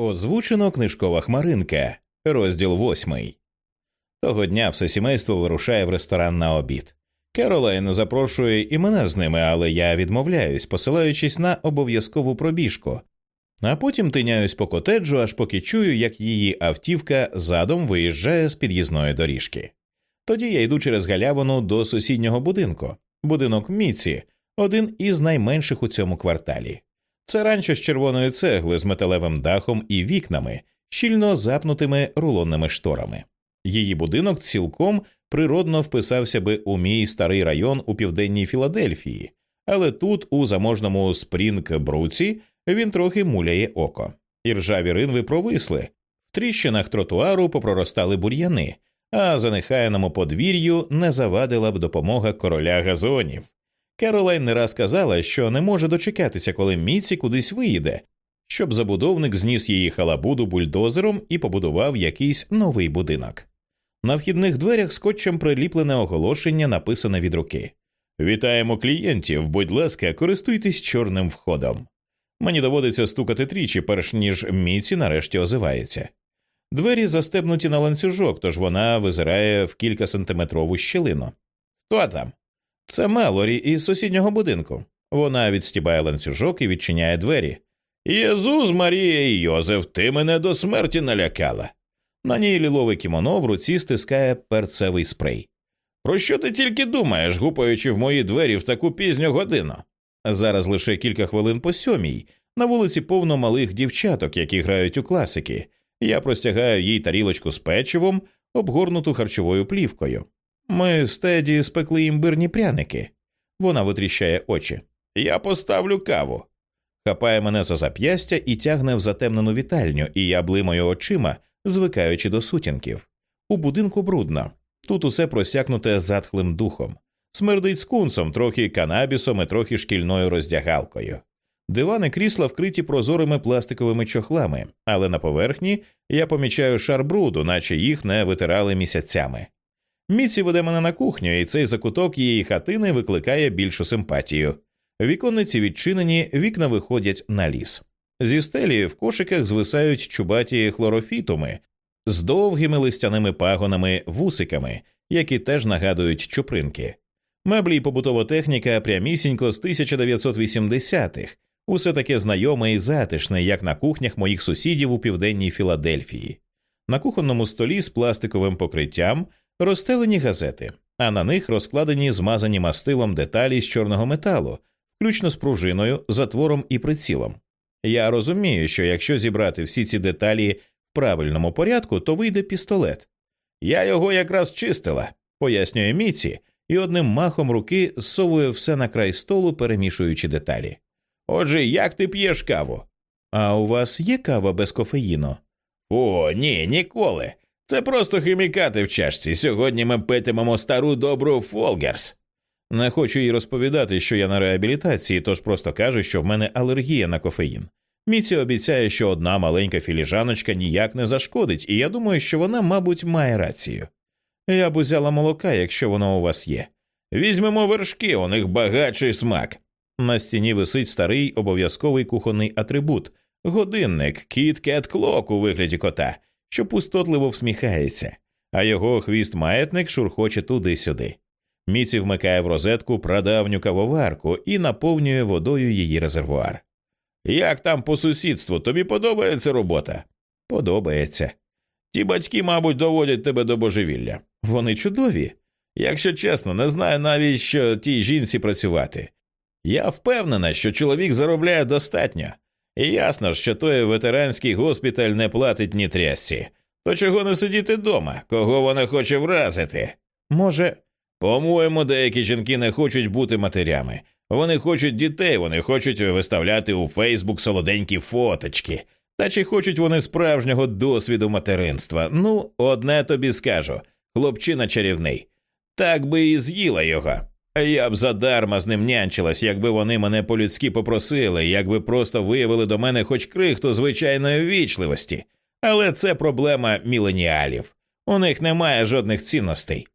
Озвучено книжкова хмаринка, розділ восьмий. Того дня все сімейство вирушає в ресторан на обід. Керолайн запрошує і мене з ними, але я відмовляюсь, посилаючись на обов'язкову пробіжку, а потім тиняюсь по котеджу, аж поки чую, як її автівка задом виїжджає з під'їзної доріжки. Тоді я йду через галявину до сусіднього будинку, будинок Міці, один із найменших у цьому кварталі. Це ранчо з червоної цегли з металевим дахом і вікнами, щільно запнутими рулонними шторами. Її будинок цілком природно вписався би у мій старий район у південній Філадельфії, але тут, у заможному спрінг бруці, він трохи муляє око. І ржаві ринви провисли, в тріщинах тротуару попроростали бур'яни, а занехаяному подвір'ю не завадила б допомога короля газонів. Керолайн не раз казала, що не може дочекатися, коли Міці кудись виїде, щоб забудовник зніс її халабуду бульдозером і побудував якийсь новий будинок. На вхідних дверях скотчем приліплене оголошення, написане від руки Вітаємо клієнтів, будь ласка, користуйтесь чорним входом. Мені доводиться стукати тричі, перш ніж Міці нарешті озивається. Двері застебнуті на ланцюжок, тож вона визирає в кількасантиметрову щілину. Хто там? Це Мелорі із сусіднього будинку. Вона відстібає ланцюжок і відчиняє двері. Єзус, Марія і Йозеф, ти мене до смерті налякала. На ній лілове кімоно в руці стискає перцевий спрей. Про що ти тільки думаєш, гупаючи в мої двері в таку пізню годину? Зараз лише кілька хвилин по сьомій. На вулиці повно малих дівчаток, які грають у класики. Я простягаю їй тарілочку з печивом, обгорнуту харчовою плівкою. Ми з Теді спекли імбирні пряники. Вона витріщає очі. Я поставлю каву. Хапає мене за зап'ястя і тягне в затемнену вітальню, і я блимаю очима, звикаючи до сутінків. У будинку брудно. Тут усе просякнуте затхлим духом. Смердить скунсом, трохи канабісом і трохи шкільною роздягалкою. Дивани крісла вкриті прозорими пластиковими чохлами, але на поверхні я помічаю шар бруду, наче їх не витирали місяцями. Міці веде мене на кухню, і цей закуток її хатини викликає більшу симпатію. Віконниці відчинені, вікна виходять на ліс. Зі стелі в кошиках звисають чубаті хлорофітуми з довгими листяними пагонами, вусиками, які теж нагадують чупринки. Меблі й побутова техніка прямісінько з 1980-х, усе таке знайоме і затишне, як на кухнях моїх сусідів у південній Філадельфії. На кухонному столі з пластиковим покриттям розстелені газети, а на них розкладені змазані мастилом деталі з чорного металу, включно з пружиною, затвором і прицілом. Я розумію, що якщо зібрати всі ці деталі в правильному порядку, то вийде пістолет. Я його якраз чистила, пояснює Міці, і одним махом руки зсовує все на край столу, перемішуючи деталі. Отже, як ти п'єш каву? А у вас є кава без кофеїну? О, ні, ніколи. Це просто хімікати в чашці. Сьогодні ми питимемо стару добру Фолгерс. Не хочу їй розповідати, що я на реабілітації, тож просто кажу, що в мене алергія на кофеїн. Міці обіцяє, що одна маленька філіжаночка ніяк не зашкодить, і я думаю, що вона, мабуть, має рацію. Я б узяла молока, якщо воно у вас є. Візьмемо вершки, у них багатший смак. На стіні висить старий обов'язковий кухонний атрибут годинник Kit-Cat Klock у вигляді кота, що пустотливо всміхається, а його хвіст маятник шурхоче туди-сюди. Міці вмикає в розетку прадавню кавоварку і наповнює водою її резервуар. Як там по сусідству, тобі подобається робота? Подобається. Ті батьки, мабуть, доводять тебе до божевілля. Вони чудові. Якщо чесно, не знаю навіть, що тій жінці працювати. Я впевнена, що чоловік заробляє достатньо, ясно, що той ветеранський госпіталь не платить ні трясці. То чого не сидіти вдома? Кого вона хоче вразити? Може, по-моєму, деякі жінки не хочуть бути матерями. Вони хочуть дітей, вони хочуть виставляти у Фейсбук солоденькі фоточки. Та чи хочуть вони справжнього досвіду материнства? Ну, одне тобі скажу хлопчина чарівний. Так би і з'їла його. Я б задарма з ним нянчилась, якби вони мене по-людськи попросили, якби просто виявили до мене хоч крихту звичайної ввічливості. Але це проблема міленіалів. У них немає жодних цінностей.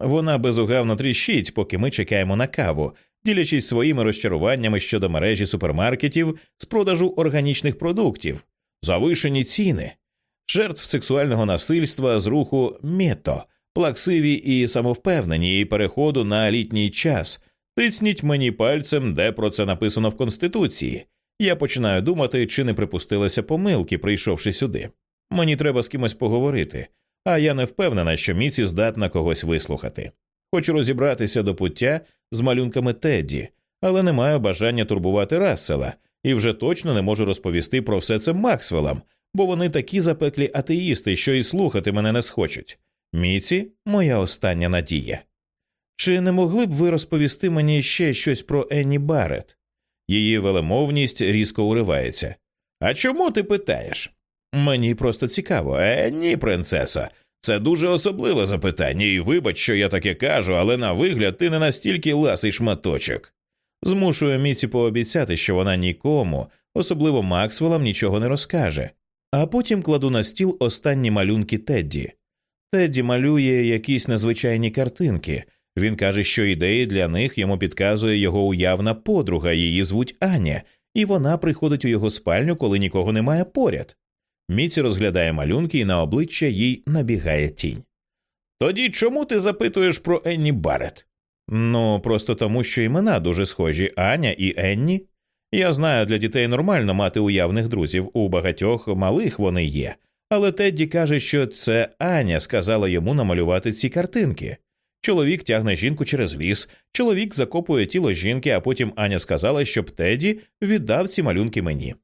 Вона безугавно тріщить, поки ми чекаємо на каву, ділячись своїми розчаруваннями щодо мережі супермаркетів з продажу органічних продуктів, завишені ціни, жертв сексуального насильства з руху мето, плаксиві і самовпевнені, і переходу на літній час. Тисніть мені пальцем, де про це написано в Конституції. Я починаю думати, чи не припустилися помилки, прийшовши сюди. Мені треба з кимось поговорити, а я не впевнена, що Міці здатна когось вислухати. Хочу розібратися до пуття з малюнками Тедді, але не маю бажання турбувати Рассела, і вже точно не можу розповісти про все це Максвеллам, бо вони такі запеклі атеїсти, що і слухати мене не схочуть. Міці моя остання надія. Чи не могли б ви розповісти мені ще щось про Енні Барретт? Її велемовність різко уривається. А чому ти питаєш? Мені просто цікаво. Е, ні, принцеса. Це дуже особливе запитання, і вибач, що я таке кажу, але на вигляд ти не настільки ласий шматочок. Змушую Міці пообіцяти, що вона нікому, особливо Максвеллам, нічого не розкаже, а потім кладу на стіл останні малюнки Тедді. Тедді малює якісь незвичайні картинки. Він каже, що ідеї для них йому підказує його уявна подруга, її звуть Аня, і вона приходить у його спальню, коли нікого немає поряд. Міці розглядає малюнки, і на обличчя їй набігає тінь. Тоді чому ти запитуєш про Енні Барретт? Ну, просто тому, що імена дуже схожі Аня і Енні. Я знаю, для дітей нормально мати уявних друзів, у багатьох малих вони є, але Тедді каже, що це Аня сказала йому намалювати ці картинки. Чоловік тягне жінку через ліс, чоловік закопує тіло жінки, а потім Аня сказала, щоб Теді віддав ці малюнки мені.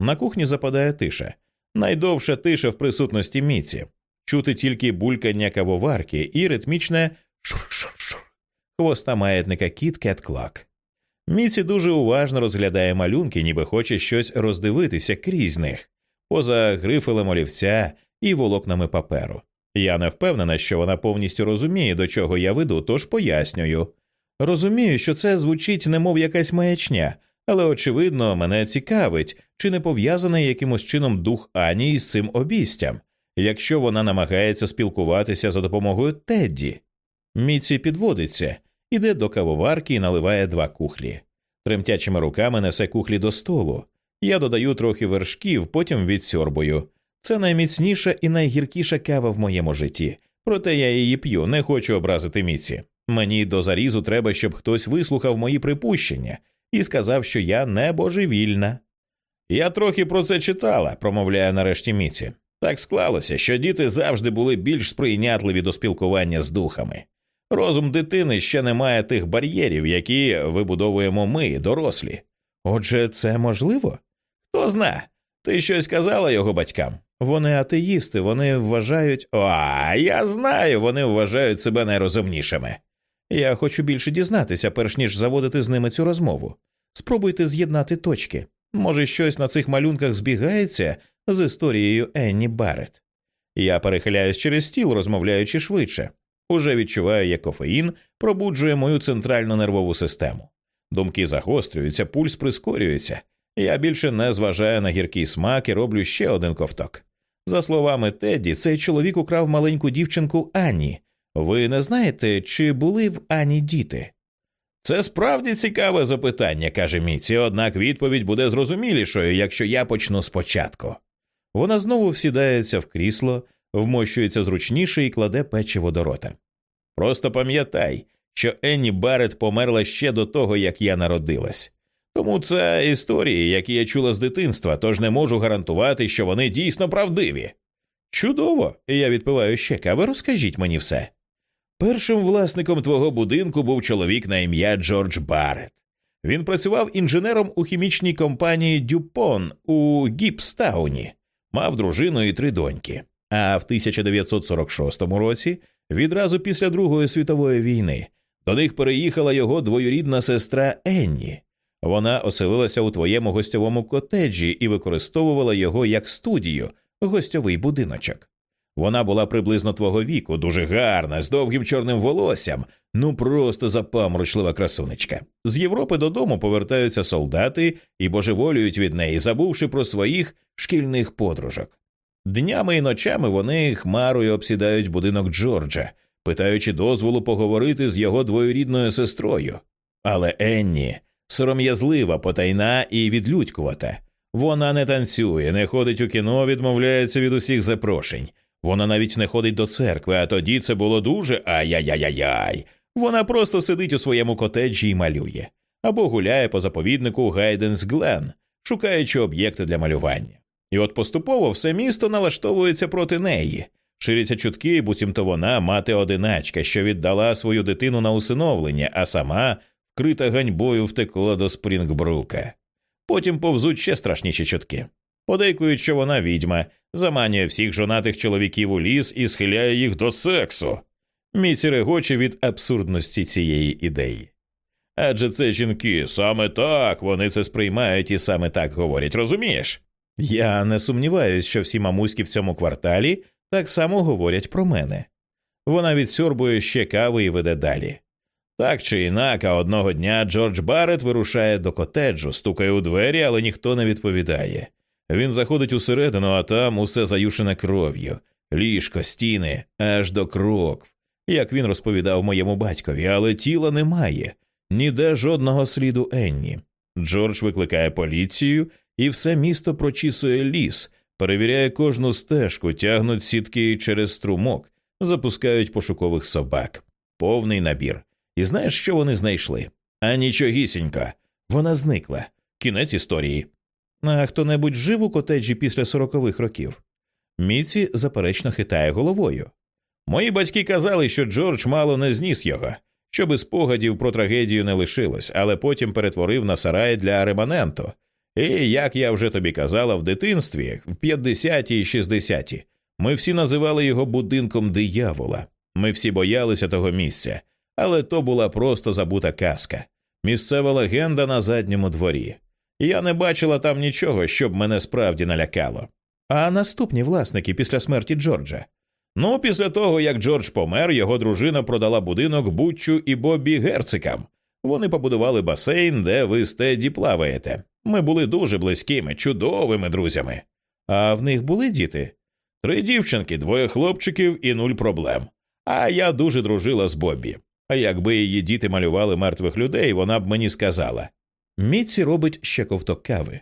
На кухні западає тиша. Найдовша тиша в присутності міці. Чути тільки булькання кавоварки і ритмічне шур-шур-шур. Хвоста маятника Kit-Cat Klock. Міці дуже уважно розглядає малюнки, ніби хоче щось роздивитися крізь них, поза грифелем олівця і волокнами паперу. Я не впевнена, що вона повністю розуміє, до чого я веду, тож пояснюю. Розумію, що це звучить немов якась маячня, але очевидно мене цікавить, чи не пов'язаний якимось чином дух Ані із цим обістям, якщо вона намагається спілкуватися за допомогою Тедді. Міці підводиться, іде до кавоварки і наливає два кухлі. Тремтячими руками несе кухлі до столу. Я додаю трохи вершків, потім відсьорбую. Це найміцніша і найгіркіша кава в моєму житті, проте я її п'ю, не хочу образити міці. Мені до зарізу треба, щоб хтось вислухав мої припущення і сказав, що я не божевільна. Я трохи про це читала, промовляє нарешті Міці. Так склалося, що діти завжди були більш сприйнятливі до спілкування з духами. Розум дитини ще не має тих бар'єрів, які вибудовуємо ми, дорослі. Отже, це можливо? Хто зна? Ти щось казала його батькам? Вони атеїсти, вони вважають. О, я знаю, вони вважають себе найрозумнішими. Я хочу більше дізнатися, перш ніж заводити з ними цю розмову. Спробуйте з'єднати точки. Може, щось на цих малюнках збігається з історією Енні Барретт. Я перехиляюсь через стіл, розмовляючи швидше. Уже відчуваю, як кофеїн пробуджує мою центральну нервову систему. Думки загострюються, пульс прискорюється. Я більше не зважаю на гіркий смак і роблю ще один ковток. За словами Тедді, цей чоловік украв маленьку дівчинку Ані. Ви не знаєте, чи були в Ані діти? Це справді цікаве запитання, каже Міці, однак відповідь буде зрозумілішою, якщо я почну спочатку. Вона знову всідається в крісло, вмощується зручніше і кладе печиво до рота. Просто пам'ятай, що Енні Барретт померла ще до того, як я народилась. Тому це історії, які я чула з дитинства, тож не можу гарантувати, що вони дійсно правдиві. Чудово, я відпиваю ще кави, розкажіть мені все. Першим власником твого будинку був чоловік на ім'я Джордж Барретт. Він працював інженером у хімічній компанії Дюпон у Гіпстауні, мав дружину і три доньки. А в 1946 році, відразу після Другої світової війни, до них переїхала його двоюрідна сестра Енні. Вона оселилася у твоєму гостьовому котеджі і використовувала його як студію, гостьовий будиночок. Вона була приблизно твого віку, дуже гарна, з довгим чорним волоссям, ну просто запамручлива красунечка. З Європи додому повертаються солдати і божеволюють від неї, забувши про своїх шкільних подружок. Днями і ночами вони хмарою обсідають будинок Джорджа, питаючи дозволу поговорити з його двоюрідною сестрою. Але Енні сором'язлива, потайна і відлюдькувата. Вона не танцює, не ходить у кіно, відмовляється від усіх запрошень. Вона навіть не ходить до церкви, а тоді це було дуже ай-яй-яй-яй. Вона просто сидить у своєму котеджі і малює, або гуляє по заповіднику Гайденс Глен, шукаючи об'єкти для малювання. І от поступово все місто налаштовується проти неї. Ширяться чутки, буцімто вона мати одиначка, що віддала свою дитину на усиновлення, а сама, вкрита ганьбою, втекла до Спрінгбрука. Потім повзуть ще страшніші чутки. Подейкують, що вона відьма, заманює всіх жонатих чоловіків у ліс і схиляє їх до сексу. Міці регоче від абсурдності цієї ідеї. Адже це жінки, саме так вони це сприймають і саме так говорять, розумієш? Я не сумніваюсь, що всі мамуськи в цьому кварталі так само говорять про мене. Вона відсьорбує ще кави і веде далі. Так чи інак, а одного дня Джордж Барретт вирушає до котеджу, стукає у двері, але ніхто не відповідає. Він заходить усередину, а там усе заюшене кров'ю, ліжко, стіни, аж до крокв, як він розповідав моєму батькові, але тіла немає, ніде жодного сліду Енні. Джордж викликає поліцію, і все місто прочісує ліс, перевіряє кожну стежку, тягнуть сітки через струмок, запускають пошукових собак, повний набір. І знаєш, що вони знайшли? А нічогісінько. Вона зникла. Кінець історії. А хто небудь жив у котеджі після сорокових років? Міці заперечно хитає головою. Мої батьки казали, що Джордж мало не зніс його, щоби спогадів про трагедію не лишилось, але потім перетворив на сарай для реманенту. І як я вже тобі казала в дитинстві, в 50-ті і 60-ті, ми всі називали його будинком диявола. Ми всі боялися того місця, але то була просто забута казка, місцева легенда на задньому дворі. Я не бачила там нічого, щоб мене справді налякало. А наступні власники після смерті Джорджа. Ну, після того, як Джордж помер, його дружина продала будинок Бутчу і Бобі Герцикам. Вони побудували басейн, де ви з Теді плаваєте. Ми були дуже близькими, чудовими друзями. А в них були діти? Три дівчинки, двоє хлопчиків і нуль проблем. А я дуже дружила з Бобі. Якби її діти малювали мертвих людей, вона б мені сказала. Міці робить ще ковток кави.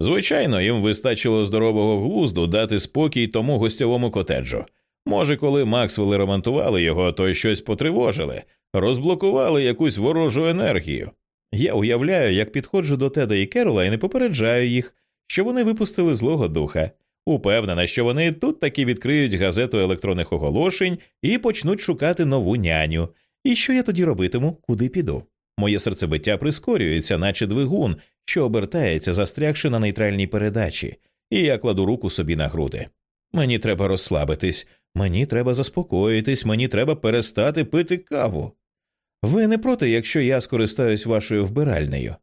Звичайно, їм вистачило здорового глузду дати спокій тому гостьовому котеджу. Може, коли Максвелли ремонтували його, то щось потривожили, розблокували якусь ворожу енергію. Я уявляю, як підходжу до Теда і Керола і не попереджаю їх, що вони випустили злого духа. Упевнена, що вони тут таки відкриють газету електронних оголошень і почнуть шукати нову няню. І що я тоді робитиму, куди піду? Моє серцебиття прискорюється, наче двигун, що обертається, застрягши на нейтральній передачі, і я кладу руку собі на груди. Мені треба розслабитись, мені треба заспокоїтись, мені треба перестати пити каву. Ви не проти, якщо я скористаюсь вашою вбиральнею.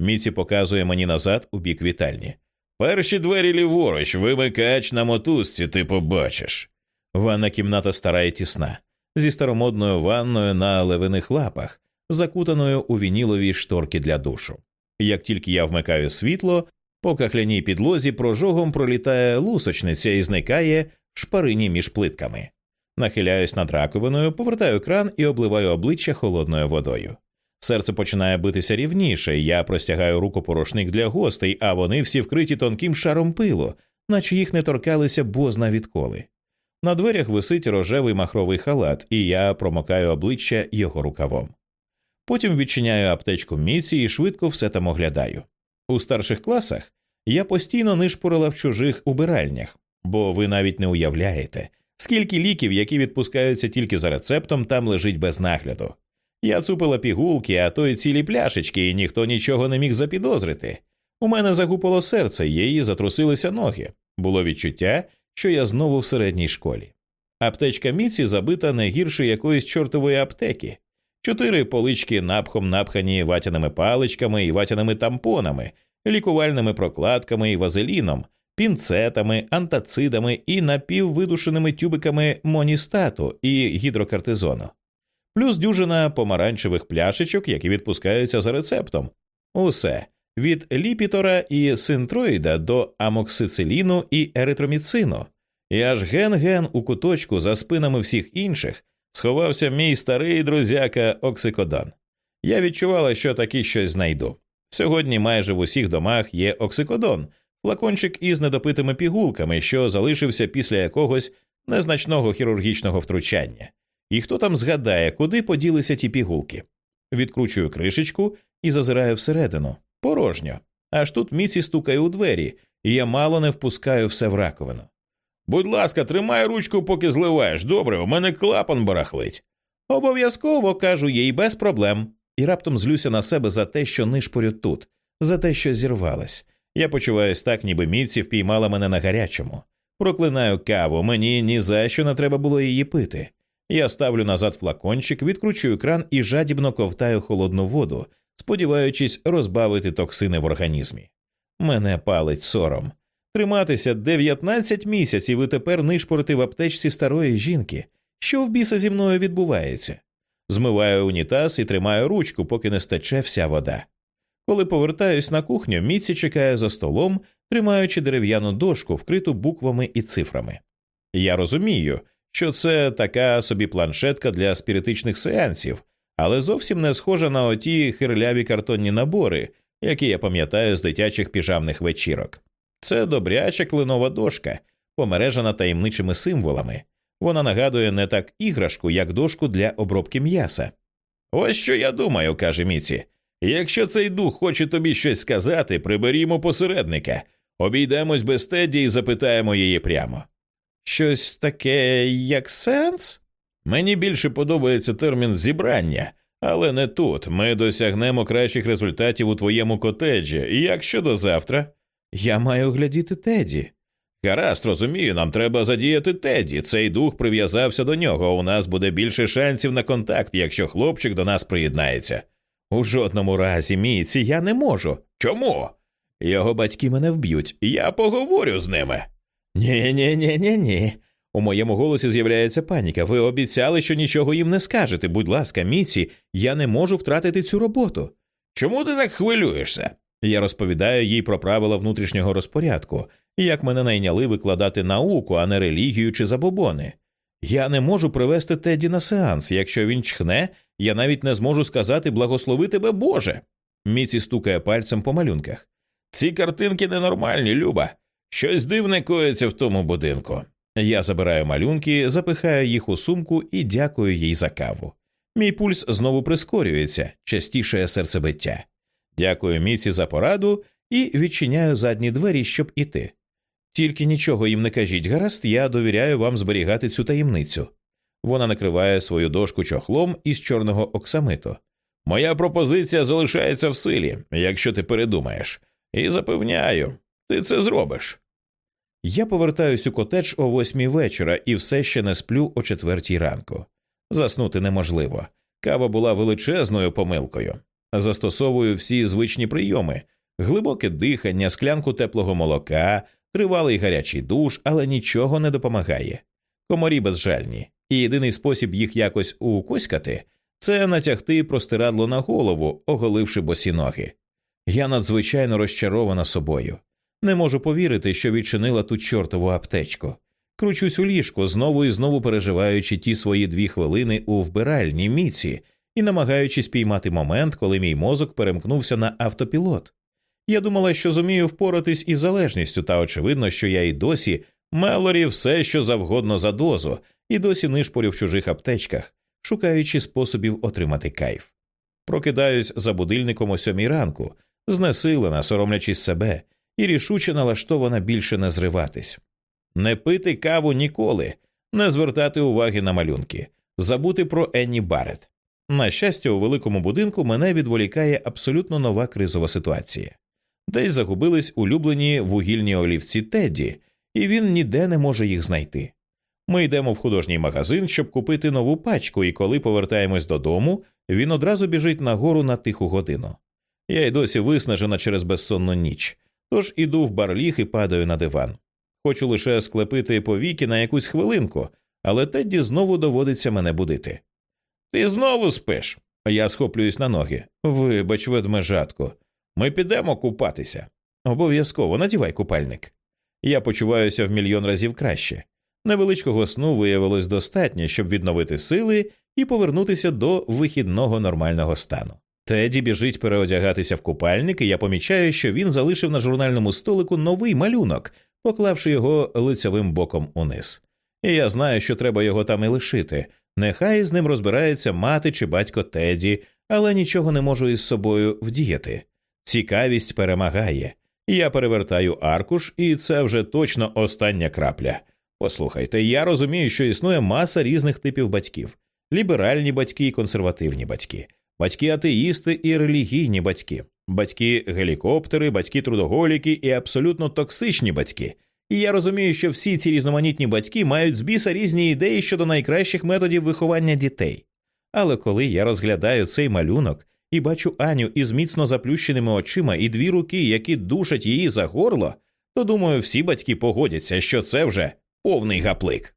Міці показує мені назад у бік вітальні. Перші двері ліворуч, вимикач на мотузці, ти побачиш. Ванна кімната стара і тісна, зі старомодною ванною на левиних лапах, закутаною у вінілові шторки для душу. Як тільки я вмикаю світло, по кахляній підлозі прожогом пролітає лусочниця і зникає в шпарині між плитками. Нахиляюсь над раковиною, повертаю кран і обливаю обличчя холодною водою. Серце починає битися рівніше, я простягаю руку порошник для гостей, а вони всі вкриті тонким шаром пилу, наче їх не торкалися бозна відколи. На дверях висить рожевий махровий халат, і я промокаю обличчя його рукавом. Потім відчиняю аптечку міці і швидко все там оглядаю. У старших класах я постійно нишпорила в чужих убиральнях, бо ви навіть не уявляєте, скільки ліків, які відпускаються тільки за рецептом, там лежить без нагляду. Я цупила пігулки, а то й цілі пляшечки, і ніхто нічого не міг запідозрити. У мене загупало серце, її затрусилися ноги. Було відчуття, що я знову в середній школі. Аптечка Міці забита не гірше якоїсь чортової аптеки. Чотири полички напхом напхані ватяними паличками і ватяними тампонами, лікувальними прокладками і вазеліном, пінцетами, антацидами і напіввидушеними тюбиками моністату і гідрокартизону, плюс дюжина помаранчевих пляшечок, які відпускаються за рецептом. Усе від ліпітора і синтроїда до амоксициліну і еритроміцину. І аж ген-ген у куточку за спинами всіх інших сховався мій старий друзяка Оксикодан. Я відчувала, що таки щось знайду. Сьогодні майже в усіх домах є оксикодон, флакончик із недопитими пігулками, що залишився після якогось незначного хірургічного втручання. І хто там згадає, куди поділися ті пігулки? Відкручую кришечку і зазираю всередину. Порожньо. Аж тут міці стукає у двері, і я мало не впускаю все в раковину. Будь ласка, тримай ручку, поки зливаєш. Добре, у мене клапан барахлить. Обов'язково кажу їй без проблем. І раптом злюся на себе за те, що нишпорю тут, за те, що зірвалась. Я почуваюсь так, ніби міці впіймала мене на гарячому. Проклинаю каву, мені ні за що не треба було її пити. Я ставлю назад флакончик, відкручую кран і жадібно ковтаю холодну воду, сподіваючись розбавити токсини в організмі. Мене палить сором. Триматися 19 місяців і тепер нишпорити в аптечці старої жінки. Що в біса зі мною відбувається? Змиваю унітаз і тримаю ручку, поки не стече вся вода. Коли повертаюсь на кухню, Міці чекає за столом, тримаючи дерев'яну дошку, вкриту буквами і цифрами. Я розумію, що це така собі планшетка для спіритичних сеансів, але зовсім не схожа на оті хирляві картонні набори, які я пам'ятаю з дитячих піжамних вечірок. Це добряча клинова дошка, помережена таємничими символами. Вона нагадує не так іграшку, як дошку для обробки м'яса. Ось що я думаю, каже Міці. Якщо цей дух хоче тобі щось сказати, приберімо посередника, обійдемось без Теді і запитаємо її прямо. Щось таке, як сенс? Мені більше подобається термін зібрання, але не тут. Ми досягнемо кращих результатів у твоєму котеджі. Як щодо завтра? Я маю глядіти Теді. Гаразд, розумію, нам треба задіяти Теді. Цей дух прив'язався до нього. У нас буде більше шансів на контакт, якщо хлопчик до нас приєднається. У жодному разі, Міці, я не можу. Чому? Його батьки мене вб'ють, я поговорю з ними. Ні, ні, ні, ні, ні. У моєму голосі з'являється паніка. Ви обіцяли, що нічого їм не скажете. Будь ласка, Міці, я не можу втратити цю роботу. Чому ти так хвилюєшся? Я розповідаю їй про правила внутрішнього розпорядку, як мене найняли викладати науку, а не релігію чи забобони. Я не можу привести Теді на сеанс. Якщо він чхне, я навіть не зможу сказати благослови тебе Боже. Міці стукає пальцем по малюнках. Ці картинки ненормальні, Люба. Щось дивне коїться в тому будинку. Я забираю малюнки, запихаю їх у сумку і дякую їй за каву. Мій пульс знову прискорюється, частіше серцебиття. Дякую Міці за пораду і відчиняю задні двері, щоб іти. Тільки нічого їм не кажіть, гаразд, я довіряю вам зберігати цю таємницю. Вона накриває свою дошку чохлом із чорного оксамиту. Моя пропозиція залишається в силі, якщо ти передумаєш, і запевняю, ти це зробиш. Я повертаюсь у котедж о восьмій вечора і все ще не сплю о четвертій ранку. Заснути неможливо. Кава була величезною помилкою. Застосовую всі звичні прийоми глибоке дихання, склянку теплого молока, тривалий гарячий душ, але нічого не допомагає. Комарі безжальні, і єдиний спосіб їх якось укоськати це натягти простирадло на голову, оголивши босі ноги. Я надзвичайно розчарована собою. Не можу повірити, що відчинила ту чортову аптечку. Кручусь у ліжку, знову і знову переживаючи ті свої дві хвилини у вбиральній міці і намагаючись піймати момент, коли мій мозок перемкнувся на автопілот. Я думала, що зумію впоратись із залежністю, та очевидно, що я і досі Мелорі все, що завгодно за дозу, і досі нишпорю в чужих аптечках, шукаючи способів отримати кайф. Прокидаюсь за будильником о сьомій ранку, знесилена, соромлячись себе, і рішуче налаштована більше не зриватись. Не пити каву ніколи, не звертати уваги на малюнки, забути про Енні Барет. На щастя, у великому будинку мене відволікає абсолютно нова кризова ситуація. Десь загубились улюблені вугільні олівці Тедді, і він ніде не може їх знайти. Ми йдемо в художній магазин, щоб купити нову пачку, і коли повертаємось додому, він одразу біжить нагору на тиху годину. Я й досі виснажена через безсонну ніч, тож іду в барліг і падаю на диван. Хочу лише склепити повіки на якусь хвилинку, але Тедді знову доводиться мене будити. Ти знову спиш. Я схоплююсь на ноги. Вибач, ведмежатко, ми підемо купатися. Обов'язково надівай купальник. Я почуваюся в мільйон разів краще. Невеличкого сну виявилось достатньо, щоб відновити сили і повернутися до вихідного нормального стану. Теді біжить переодягатися в купальник, і я помічаю, що він залишив на журнальному столику новий малюнок, поклавши його лицьовим боком униз. І я знаю, що треба його там і лишити. Нехай з ним розбирається мати чи батько Теді, але нічого не можу із собою вдіяти. Цікавість перемагає. Я перевертаю аркуш, і це вже точно остання крапля. Послухайте, я розумію, що існує маса різних типів батьків: ліберальні батьки і консервативні батьки, батьки атеїсти і релігійні батьки, батьки гелікоптери, батьки трудоголіки і абсолютно токсичні батьки. І я розумію, що всі ці різноманітні батьки мають з біса різні ідеї щодо найкращих методів виховання дітей. Але коли я розглядаю цей малюнок і бачу Аню із міцно заплющеними очима і дві руки, які душать її за горло, то думаю, всі батьки погодяться, що це вже повний гаплик.